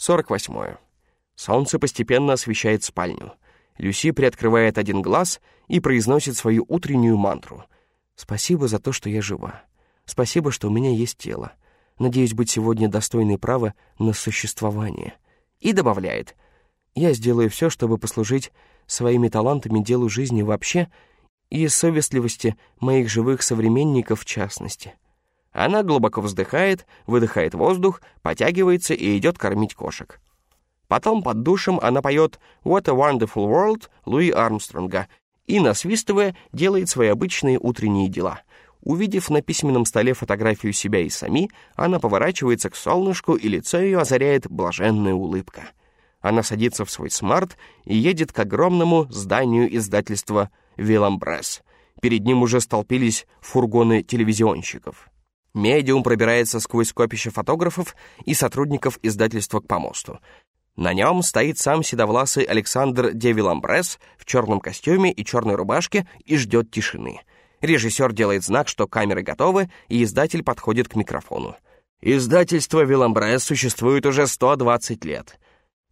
48. Солнце постепенно освещает спальню. Люси приоткрывает один глаз и произносит свою утреннюю мантру. «Спасибо за то, что я жива. Спасибо, что у меня есть тело. Надеюсь быть сегодня достойной права на существование». И добавляет. «Я сделаю все, чтобы послужить своими талантами делу жизни вообще и совестливости моих живых современников в частности». Она глубоко вздыхает, выдыхает воздух, потягивается и идет кормить кошек. Потом под душем она поет «What a Wonderful World» Луи Армстронга и, насвистывая, делает свои обычные утренние дела. Увидев на письменном столе фотографию себя и сами, она поворачивается к солнышку, и лицо ее озаряет блаженная улыбка. Она садится в свой смарт и едет к огромному зданию издательства «Виламбрес». Перед ним уже столпились фургоны телевизионщиков. Медиум пробирается сквозь скопище фотографов и сотрудников издательства к помосту. На нем стоит сам седовласый Александр Девиламбрес в черном костюме и черной рубашке и ждет тишины. Режиссер делает знак, что камеры готовы, и издатель подходит к микрофону. Издательство «Виламбрес» существует уже 120 лет.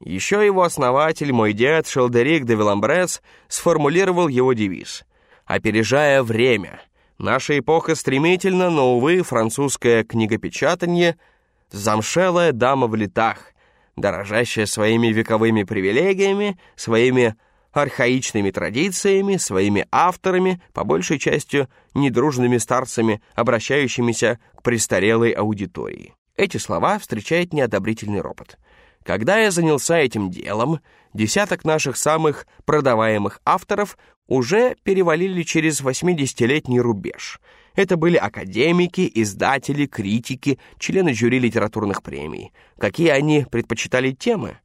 Еще его основатель, мой дед Шелдерик де Виламбрес, сформулировал его девиз «Опережая время». Наша эпоха стремительно, но, увы, французское книгопечатание — замшелая дама в летах, дорожащая своими вековыми привилегиями, своими архаичными традициями, своими авторами, по большей частью недружными старцами, обращающимися к престарелой аудитории. Эти слова встречает неодобрительный ропот. Когда я занялся этим делом, десяток наших самых продаваемых авторов уже перевалили через 80-летний рубеж. Это были академики, издатели, критики, члены жюри литературных премий. Какие они предпочитали темы?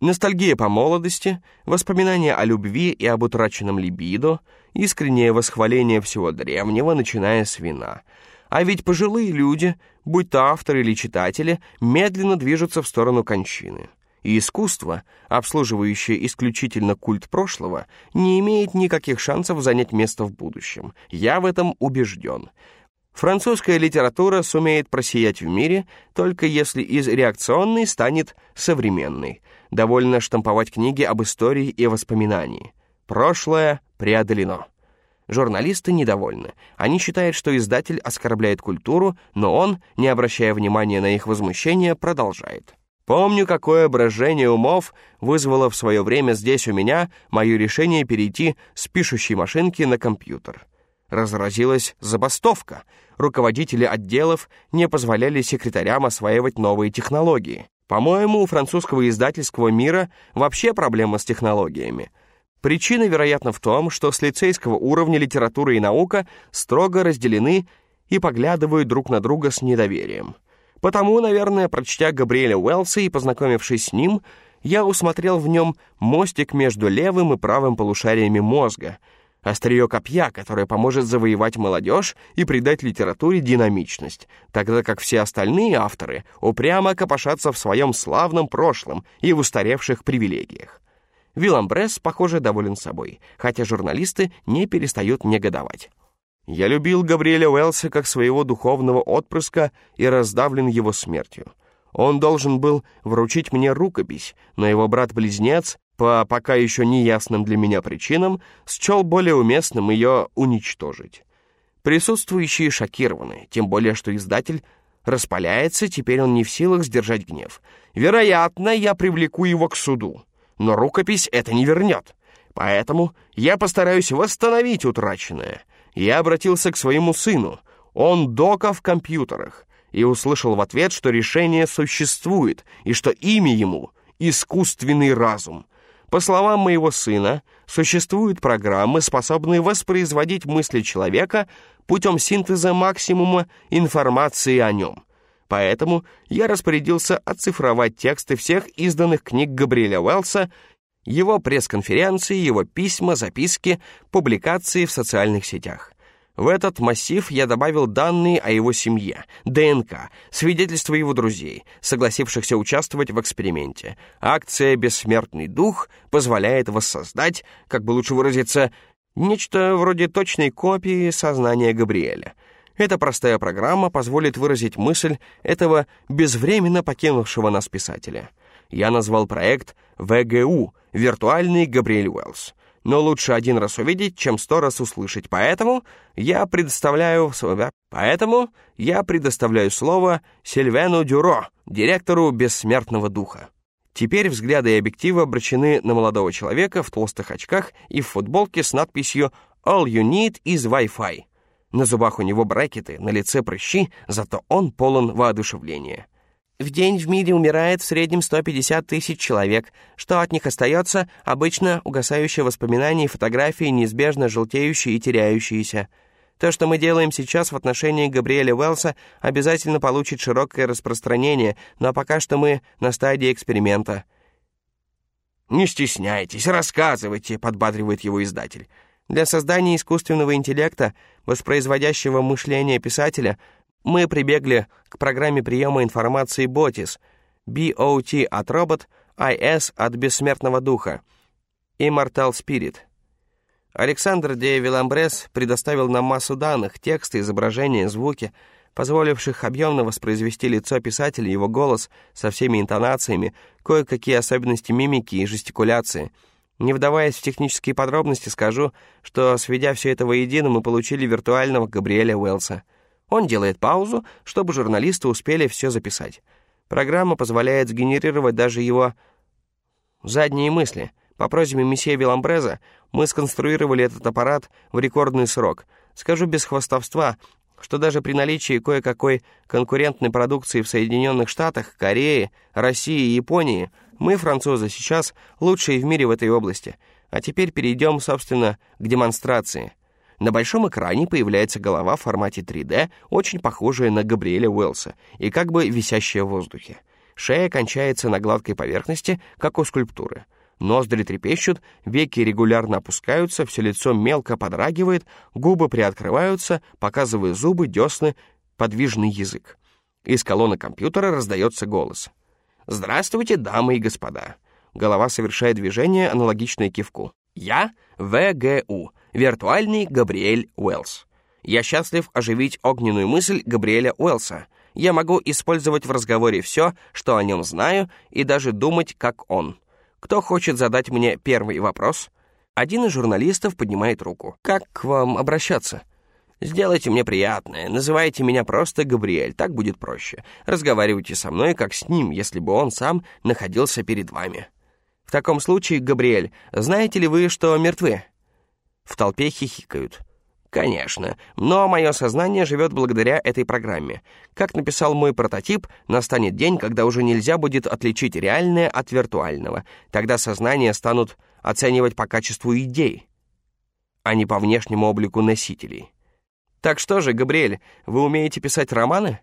Ностальгия по молодости, воспоминания о любви и об утраченном либидо, искреннее восхваление всего древнего, начиная с вина. А ведь пожилые люди, будь то авторы или читатели, медленно движутся в сторону кончины и искусство, обслуживающее исключительно культ прошлого, не имеет никаких шансов занять место в будущем. Я в этом убежден. Французская литература сумеет просиять в мире, только если из реакционной станет современной. Довольно штамповать книги об истории и воспоминании. Прошлое преодолено. Журналисты недовольны. Они считают, что издатель оскорбляет культуру, но он, не обращая внимания на их возмущение, продолжает. Помню, какое брожение умов вызвало в свое время здесь у меня мое решение перейти с пишущей машинки на компьютер. Разразилась забастовка. Руководители отделов не позволяли секретарям осваивать новые технологии. По-моему, у французского издательского мира вообще проблема с технологиями. Причина, вероятно, в том, что с лицейского уровня литература и наука строго разделены и поглядывают друг на друга с недоверием. Потому, наверное, прочтя Габриэля Уэллса и познакомившись с ним, я усмотрел в нем мостик между левым и правым полушариями мозга, острие копья, которое поможет завоевать молодежь и придать литературе динамичность, тогда как все остальные авторы упрямо копошатся в своем славном прошлом и в устаревших привилегиях. Виламбрес, похоже, доволен собой, хотя журналисты не перестают негодовать. Я любил Габриэля Уэллса как своего духовного отпрыска и раздавлен его смертью. Он должен был вручить мне рукопись, но его брат-близнец, по пока еще неясным для меня причинам, счел более уместным ее уничтожить. Присутствующие шокированы, тем более что издатель распаляется, теперь он не в силах сдержать гнев. Вероятно, я привлеку его к суду, но рукопись это не вернет. Поэтому я постараюсь восстановить утраченное — я обратился к своему сыну, он дока в компьютерах, и услышал в ответ, что решение существует, и что имя ему — искусственный разум. По словам моего сына, существуют программы, способные воспроизводить мысли человека путем синтеза максимума информации о нем. Поэтому я распорядился оцифровать тексты всех изданных книг Габриэля Уэллса его пресс-конференции, его письма, записки, публикации в социальных сетях. В этот массив я добавил данные о его семье, ДНК, свидетельства его друзей, согласившихся участвовать в эксперименте. Акция «Бессмертный дух» позволяет воссоздать, как бы лучше выразиться, нечто вроде точной копии сознания Габриэля. Эта простая программа позволит выразить мысль этого безвременно покинувшего нас писателя — Я назвал проект ВГУ «Виртуальный Габриэль Уэллс». Но лучше один раз увидеть, чем сто раз услышать. Поэтому я предоставляю... Поэтому я предоставляю слово Сильвену Дюро, директору «Бессмертного духа». Теперь взгляды и объективы обращены на молодого человека в толстых очках и в футболке с надписью «All you need is Wi-Fi». На зубах у него брекеты, на лице прыщи, зато он полон воодушевления. В день в мире умирает в среднем 150 тысяч человек. Что от них остается? Обычно угасающие воспоминания и фотографии, неизбежно желтеющие и теряющиеся. То, что мы делаем сейчас в отношении Габриэля Уэллса, обязательно получит широкое распространение, но пока что мы на стадии эксперимента». «Не стесняйтесь, рассказывайте», — подбадривает его издатель. «Для создания искусственного интеллекта, воспроизводящего мышление писателя, мы прибегли к программе приема информации BOTIS, BOT от робот, IS от бессмертного духа, Immortal Spirit». Александр де Виламбрес предоставил нам массу данных, тексты, изображения, звуки, позволивших объемно воспроизвести лицо писателя, его голос со всеми интонациями, кое-какие особенности мимики и жестикуляции. Не вдаваясь в технические подробности, скажу, что, сведя все это воедино, мы получили виртуального Габриэля Уэллса. Он делает паузу, чтобы журналисты успели все записать. Программа позволяет сгенерировать даже его задние мысли — по просьбе месье Виламбреза мы сконструировали этот аппарат в рекордный срок. Скажу без хвастовства, что даже при наличии кое-какой конкурентной продукции в Соединенных Штатах, Корее, России и Японии, мы, французы, сейчас лучшие в мире в этой области. А теперь перейдем, собственно, к демонстрации. На большом экране появляется голова в формате 3D, очень похожая на Габриэля Уэллса, и как бы висящая в воздухе. Шея кончается на гладкой поверхности, как у скульптуры — Ноздри трепещут, веки регулярно опускаются, все лицо мелко подрагивает, губы приоткрываются, показывая зубы, десны, подвижный язык. Из колонны компьютера раздается голос. «Здравствуйте, дамы и господа!» Голова совершает движение, аналогичное кивку. «Я ВГУ, виртуальный Габриэль Уэллс. Я счастлив оживить огненную мысль Габриэля Уэллса. Я могу использовать в разговоре все, что о нем знаю, и даже думать, как он». Кто хочет задать мне первый вопрос? Один из журналистов поднимает руку. Как к вам обращаться? Сделайте мне приятное, называйте меня просто Габриэль, так будет проще. Разговаривайте со мной, как с ним, если бы он сам находился перед вами. В таком случае, Габриэль, знаете ли вы, что мертвы? В толпе хихикают. Конечно, но мое сознание живет благодаря этой программе. Как написал мой прототип, настанет день, когда уже нельзя будет отличить реальное от виртуального. Тогда сознание станут оценивать по качеству идей, а не по внешнему облику носителей. Так что же, Габриэль, вы умеете писать романы?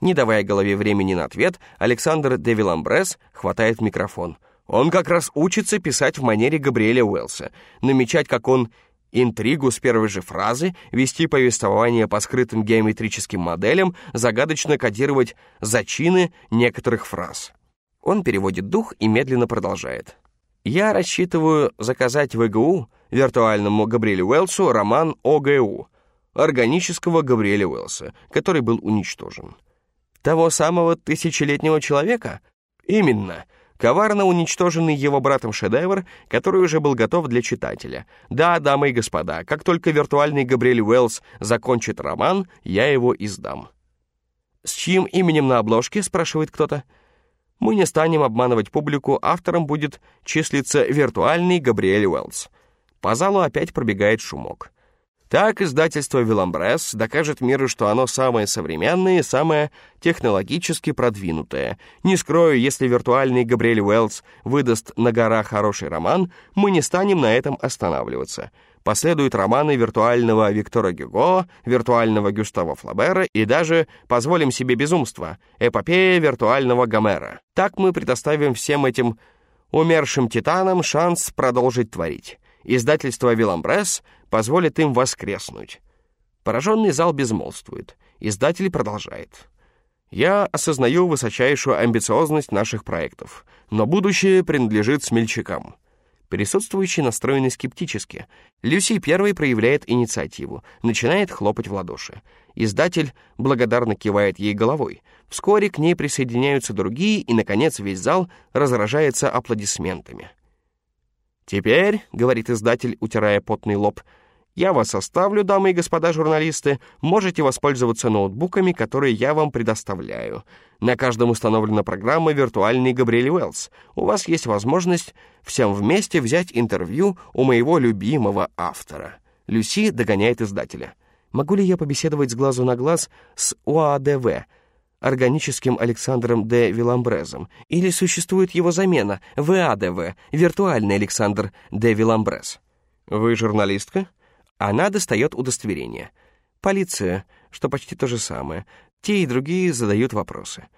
Не давая голове времени на ответ, Александр де Виламбрес хватает микрофон. Он как раз учится писать в манере Габриэля Уэллса, намечать, как он интригу с первой же фразы, вести повествование по скрытым геометрическим моделям, загадочно кодировать зачины некоторых фраз. Он переводит дух и медленно продолжает. «Я рассчитываю заказать в ЭГУ виртуальному Габриэлю Уэллсу роман ОГУ, органического Габриэля Уэллса, который был уничтожен. Того самого тысячелетнего человека? Именно!» коварно уничтоженный его братом шедевр, который уже был готов для читателя. Да, дамы и господа, как только виртуальный Габриэль Уэллс закончит роман, я его издам. «С чьим именем на обложке?» — спрашивает кто-то. Мы не станем обманывать публику, автором будет числиться виртуальный Габриэль Уэллс. По залу опять пробегает шумок. Так издательство «Виламбрес» докажет миру, что оно самое современное и самое технологически продвинутое. Не скрою, если виртуальный Габриэль Уэллс выдаст на гора хороший роман, мы не станем на этом останавливаться. Последуют романы виртуального Виктора Гюго, виртуального Гюстава Флабера и даже, позволим себе безумство, эпопея виртуального Гомера. Так мы предоставим всем этим умершим титанам шанс продолжить творить. Издательство «Виламбрес» позволит им воскреснуть. Пораженный зал безмолвствует. Издатель продолжает. «Я осознаю высочайшую амбициозность наших проектов, но будущее принадлежит смельчакам. Присутствующие настроены скептически. Люси первой проявляет инициативу, начинает хлопать в ладоши. Издатель благодарно кивает ей головой. Вскоре к ней присоединяются другие, и, наконец, весь зал разражается аплодисментами. «Теперь», — говорит издатель, утирая потный лоб, — я вас оставлю, дамы и господа журналисты. Можете воспользоваться ноутбуками, которые я вам предоставляю. На каждом установлена программа «Виртуальный Габриэль Уэллс». У вас есть возможность всем вместе взять интервью у моего любимого автора. Люси догоняет издателя. Могу ли я побеседовать с глазу на глаз с ОАДВ, органическим Александром де Виламбрезом, или существует его замена, ВАДВ, виртуальный Александр де Виламбрез? Вы журналистка? Она достает удостоверение. Полиция, что почти то же самое. Те и другие задают вопросы.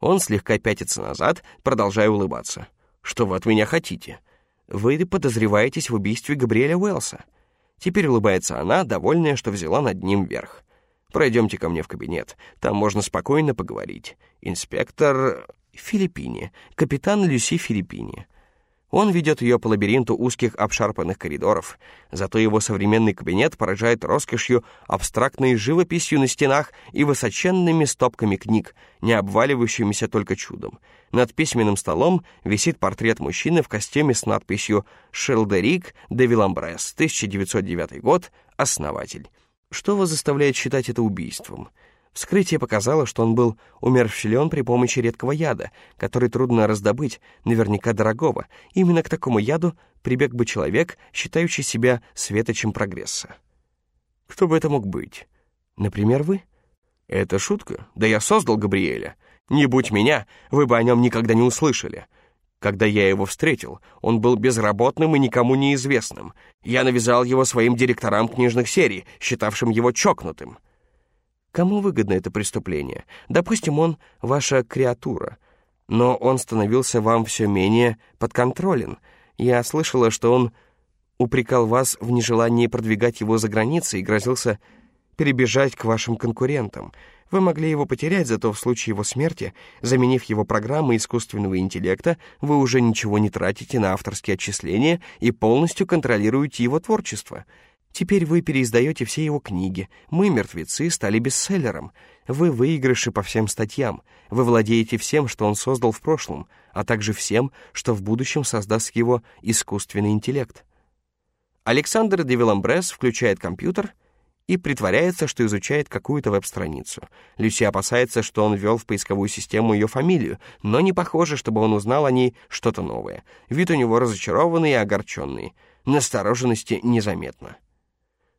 Он слегка пятится назад, продолжая улыбаться. «Что вы от меня хотите?» «Вы подозреваетесь в убийстве Габриэля Уэллса». Теперь улыбается она, довольная, что взяла над ним верх. «Пройдемте ко мне в кабинет. Там можно спокойно поговорить. Инспектор Филиппини, капитан Люси Филиппини. Он ведет ее по лабиринту узких обшарпанных коридоров, зато его современный кабинет поражает роскошью, абстрактной живописью на стенах и высоченными стопками книг, не обваливающимися только чудом. Над письменным столом висит портрет мужчины в костюме с надписью «Шелдерик де Виламбрес, 1909 год, основатель». Что вас заставляет считать это убийством? Вскрытие показало, что он был умерщвлен при помощи редкого яда, который трудно раздобыть, наверняка дорогого. Именно к такому яду прибег бы человек, считающий себя светочем прогресса. Кто бы это мог быть? Например, вы? Это шутка? Да я создал Габриэля. Не будь меня, вы бы о нем никогда не услышали. Когда я его встретил, он был безработным и никому неизвестным. Я навязал его своим директорам книжных серий, считавшим его чокнутым. Кому выгодно это преступление? Допустим, он ваша креатура, но он становился вам все менее подконтролен. Я слышала, что он упрекал вас в нежелании продвигать его за границы и грозился перебежать к вашим конкурентам. Вы могли его потерять, зато в случае его смерти, заменив его программы искусственного интеллекта, вы уже ничего не тратите на авторские отчисления и полностью контролируете его творчество — Теперь вы переиздаете все его книги. Мы, мертвецы, стали бестселлером. Вы выигрыши по всем статьям. Вы владеете всем, что он создал в прошлом, а также всем, что в будущем создаст его искусственный интеллект. Александр де Виламбрес включает компьютер и притворяется, что изучает какую-то веб-страницу. Люси опасается, что он ввел в поисковую систему ее фамилию, но не похоже, чтобы он узнал о ней что-то новое. Вид у него разочарованный и огорченный. Настороженности незаметно.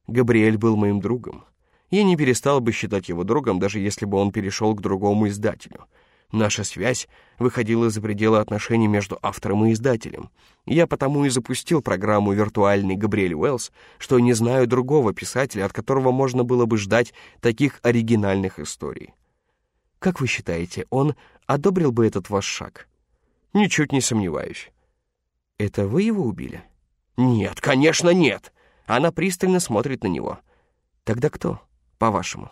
Габриэль был моим другом. Я не перестал бы считать его другом, даже если бы он перешел к другому издателю. Наша связь выходила за пределы отношений между автором и издателем. Я потому и запустил программу «Виртуальный Габриэль Уэллс», что не знаю другого писателя, от которого можно было бы ждать таких оригинальных историй. Как вы считаете, он одобрил бы этот ваш шаг? Ничуть не сомневаюсь. Это вы его убили? Нет, конечно, нет. Она пристально смотрит на него. Тогда кто, по-вашему?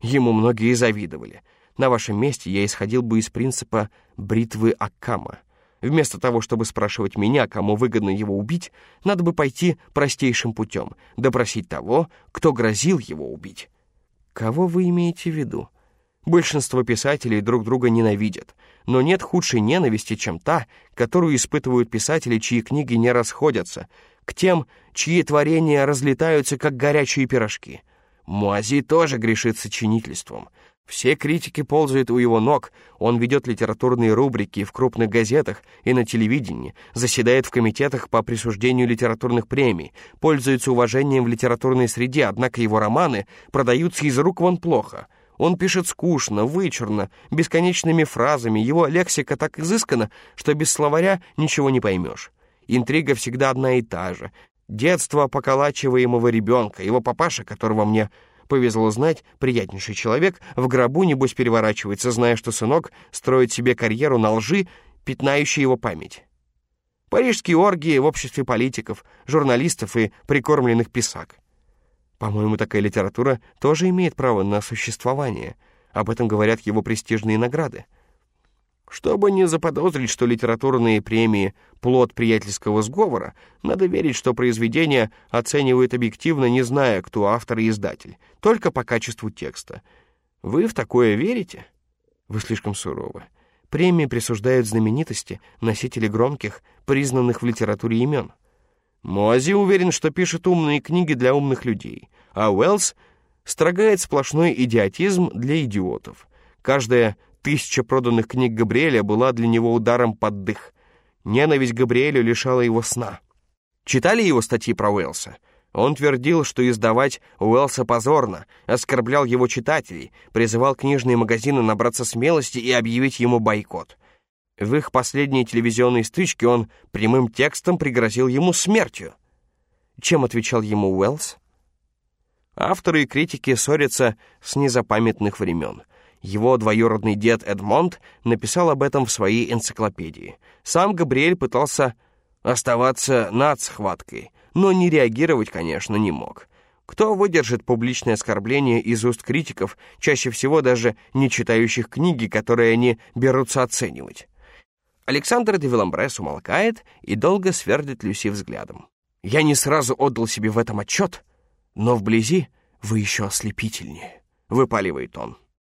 Ему многие завидовали. На вашем месте я исходил бы из принципа бритвы Аккама. Вместо того, чтобы спрашивать меня, кому выгодно его убить, надо бы пойти простейшим путем, допросить того, кто грозил его убить. Кого вы имеете в виду? Большинство писателей друг друга ненавидят, но нет худшей ненависти, чем та, которую испытывают писатели, чьи книги не расходятся, к тем, чьи творения разлетаются, как горячие пирожки. Муази тоже грешит сочинительством. Все критики ползают у его ног, он ведет литературные рубрики в крупных газетах и на телевидении, заседает в комитетах по присуждению литературных премий, пользуется уважением в литературной среде, однако его романы продаются из рук вон плохо. Он пишет скучно, вычурно, бесконечными фразами, его лексика так изыскана, что без словаря ничего не поймешь. Интрига всегда одна и та же. Детство поколачиваемого ребенка, его папаша, которого мне повезло знать, приятнейший человек, в гробу, небось, переворачивается, зная, что сынок строит себе карьеру на лжи, пятнающей его память. Парижские оргии в обществе политиков, журналистов и прикормленных писак. По-моему, такая литература тоже имеет право на существование. Об этом говорят его престижные награды. Чтобы не заподозрить, что литературные премии — плод приятельского сговора, надо верить, что произведение оценивают объективно, не зная, кто автор и издатель, только по качеству текста. Вы в такое верите? Вы слишком суровы. Премии присуждают знаменитости, носители громких, признанных в литературе имен. Моази уверен, что пишет умные книги для умных людей, а Уэллс строгает сплошной идиотизм для идиотов. Каждая Тысяча проданных книг Габриэля была для него ударом под дых. Ненависть Габриэлю лишала его сна. Читали его статьи про Уэлса? Он твердил, что издавать Уэлса позорно, оскорблял его читателей, призывал книжные магазины набраться смелости и объявить ему бойкот. В их последней телевизионной стычке он прямым текстом пригрозил ему смертью. Чем отвечал ему Уэллс? Авторы и критики ссорятся с незапамятных времен — его двоюродный дед Эдмонд написал об этом в своей энциклопедии. Сам Габриэль пытался оставаться над схваткой, но не реагировать, конечно, не мог. Кто выдержит публичное оскорбление из уст критиков, чаще всего даже не читающих книги, которые они берутся оценивать? Александр де Виламбрес умолкает и долго свердит Люси взглядом. «Я не сразу отдал себе в этом отчет, но вблизи вы еще ослепительнее», — выпаливает он.